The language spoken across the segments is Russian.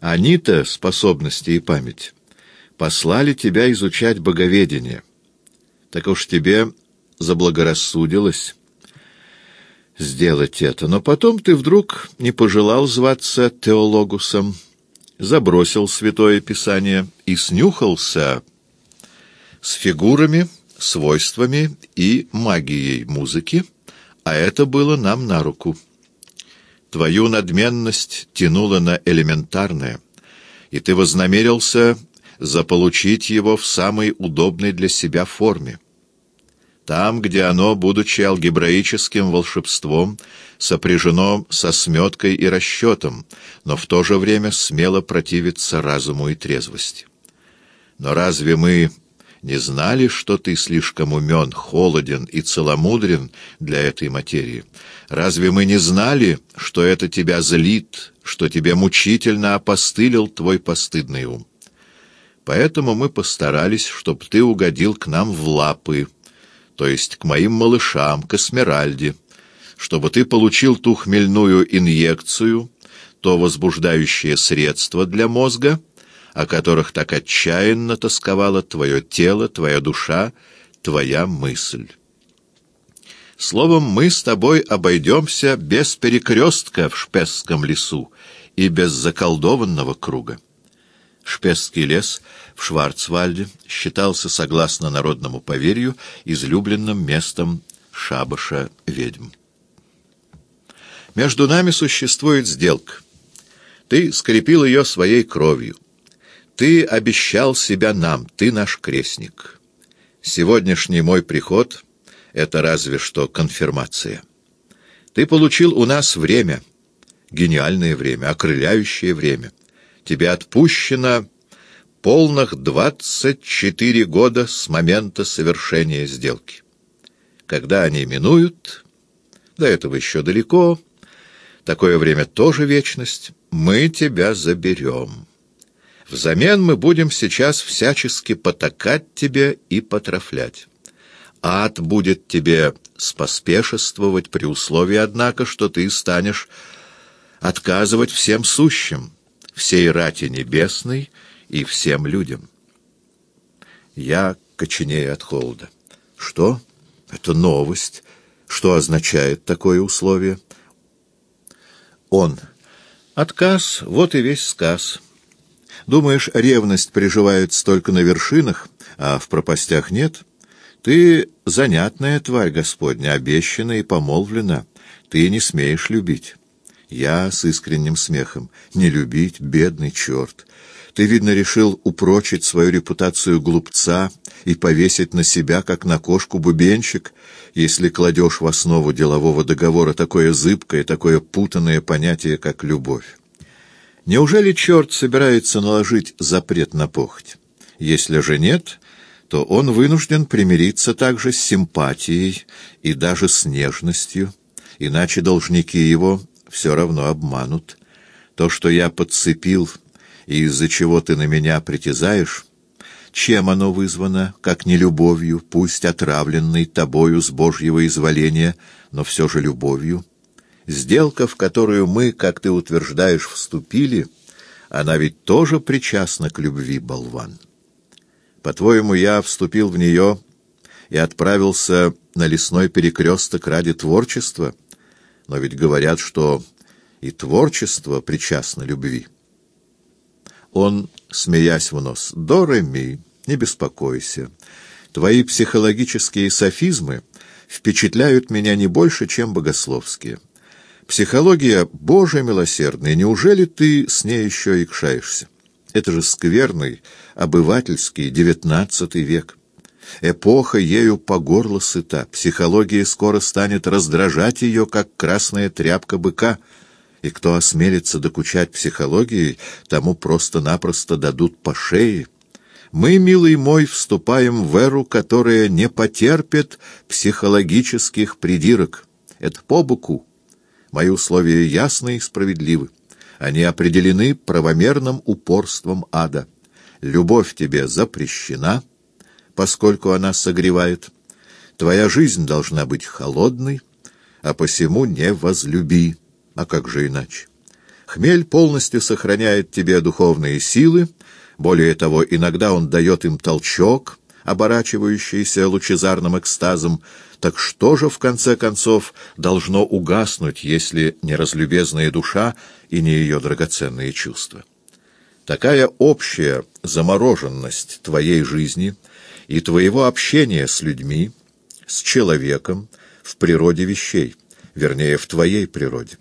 Они-то, способности и память, послали тебя изучать боговедение. Так уж тебе заблагорассудилось сделать это. Но потом ты вдруг не пожелал зваться теологусом, забросил Святое Писание и снюхался с фигурами, свойствами и магией музыки, а это было нам на руку. Твою надменность тянула на элементарное, и ты вознамерился заполучить его в самой удобной для себя форме. Там, где оно, будучи алгебраическим волшебством, сопряжено со сметкой и расчетом, но в то же время смело противится разуму и трезвости. Но разве мы не знали, что ты слишком умен, холоден и целомудрен для этой материи? Разве мы не знали, что это тебя злит, что тебе мучительно опостылил твой постыдный ум? Поэтому мы постарались, чтобы ты угодил к нам в лапы, то есть к моим малышам, к Эсмеральде, чтобы ты получил ту хмельную инъекцию, то возбуждающее средство для мозга, о которых так отчаянно тосковало твое тело, твоя душа, твоя мысль. Словом, мы с тобой обойдемся без перекрестка в Шпесском лесу и без заколдованного круга. Шпесский лес в Шварцвальде считался, согласно народному поверью, излюбленным местом шабаша ведьм. Между нами существует сделка. Ты скрепил ее своей кровью. Ты обещал себя нам, ты наш крестник. Сегодняшний мой приход — это разве что конфирмация. Ты получил у нас время, гениальное время, окрыляющее время — тебе отпущено полных двадцать четыре года с момента совершения сделки. Когда они минуют, до этого еще далеко, такое время тоже вечность, мы тебя заберем. Взамен мы будем сейчас всячески потакать тебе и потрафлять. Ад будет тебе споспешествовать при условии, однако, что ты станешь отказывать всем сущим, всей рати небесной и всем людям. Я коченею от холода. Что? Это новость. Что означает такое условие? Он. Отказ, вот и весь сказ. Думаешь, ревность приживается только на вершинах, а в пропастях нет? Ты занятная тварь Господня, обещана и помолвлена. Ты не смеешь любить. Я с искренним смехом. Не любить, бедный черт. Ты, видно, решил упрочить свою репутацию глупца и повесить на себя, как на кошку, бубенчик, если кладешь в основу делового договора такое зыбкое, такое путанное понятие, как любовь. Неужели черт собирается наложить запрет на похоть? Если же нет, то он вынужден примириться также с симпатией и даже с нежностью, иначе должники его все равно обманут. То, что я подцепил, и из-за чего ты на меня притязаешь, чем оно вызвано, как не любовью, пусть отравленной тобою с Божьего изволения, но все же любовью? Сделка, в которую мы, как ты утверждаешь, вступили, она ведь тоже причастна к любви, болван. По-твоему, я вступил в нее и отправился на лесной перекресток ради творчества — но ведь говорят, что и творчество причастно любви. Он, смеясь в нос, «Дореми, не беспокойся. Твои психологические софизмы впечатляют меня не больше, чем богословские. Психология Божия милосердная, неужели ты с ней еще икшаешься? Это же скверный, обывательский девятнадцатый век». Эпоха ею по горло сыта, психология скоро станет раздражать ее, как красная тряпка быка, и кто осмелится докучать психологией, тому просто-напросто дадут по шее. Мы, милый мой, вступаем в эру, которая не потерпит психологических придирок. Это по боку. Мои условия ясны и справедливы. Они определены правомерным упорством ада. Любовь тебе запрещена — поскольку она согревает. Твоя жизнь должна быть холодной, а посему не возлюби. А как же иначе? Хмель полностью сохраняет тебе духовные силы, более того, иногда он дает им толчок, оборачивающийся лучезарным экстазом, так что же, в конце концов, должно угаснуть, если не разлюбезная душа и не ее драгоценные чувства? Такая общая замороженность твоей жизни и твоего общения с людьми, с человеком, в природе вещей, вернее, в твоей природе.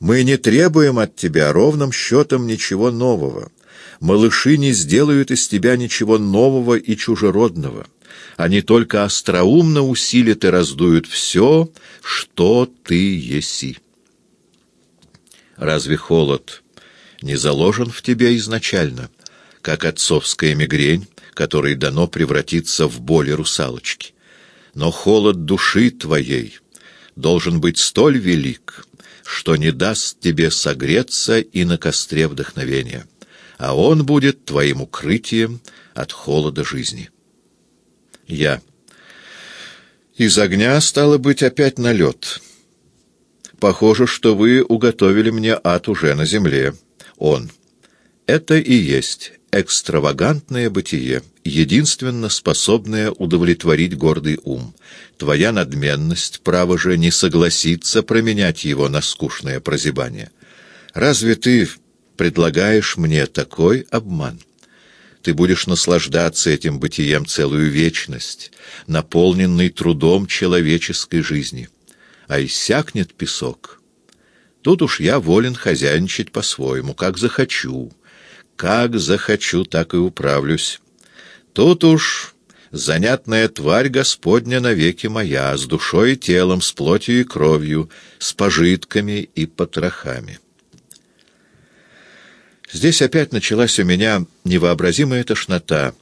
Мы не требуем от тебя ровным счетом ничего нового. Малыши не сделают из тебя ничего нового и чужеродного. Они только остроумно усилят и раздуют все, что ты еси. Разве холод не заложен в тебе изначально, как отцовская мигрень, которой дано превратиться в боли русалочки? Но холод души твоей должен быть столь велик, что не даст тебе согреться и на костре вдохновения, а он будет твоим укрытием от холода жизни. Я. Из огня стало быть опять налет. Похоже, что вы уготовили мне ад уже на земле. Он. Это и есть экстравагантное бытие, единственно способное удовлетворить гордый ум. Твоя надменность, право же, не согласится променять его на скучное прозябание. Разве ты предлагаешь мне такой обман? Ты будешь наслаждаться этим бытием целую вечность, наполненный трудом человеческой жизни. А иссякнет песок. Тут уж я волен хозяйничать по-своему, как захочу, как захочу, так и управлюсь. Тут уж занятная тварь Господня навеки моя, с душой и телом, с плотью и кровью, с пожитками и потрохами. Здесь опять началась у меня невообразимая тошнота,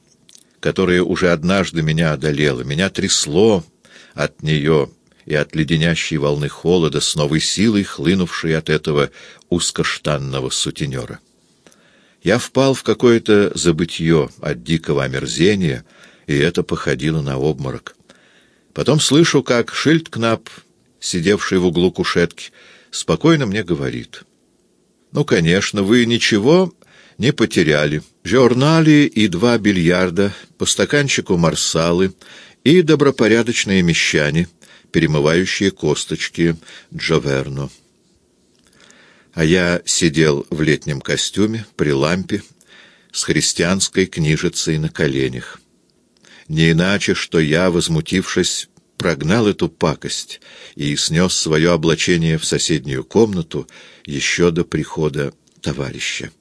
которая уже однажды меня одолела. Меня трясло от нее и от леденящей волны холода с новой силой, хлынувшей от этого узкоштанного сутенера. Я впал в какое-то забытье от дикого омерзения, и это походило на обморок. Потом слышу, как Шильдкнап, сидевший в углу кушетки, спокойно мне говорит. «Ну, конечно, вы ничего не потеряли. Журнали и два бильярда, по стаканчику марсалы и добропорядочные мещане, перемывающие косточки Джоверно» а я сидел в летнем костюме, при лампе, с христианской книжицей на коленях. Не иначе, что я, возмутившись, прогнал эту пакость и снес свое облачение в соседнюю комнату еще до прихода товарища.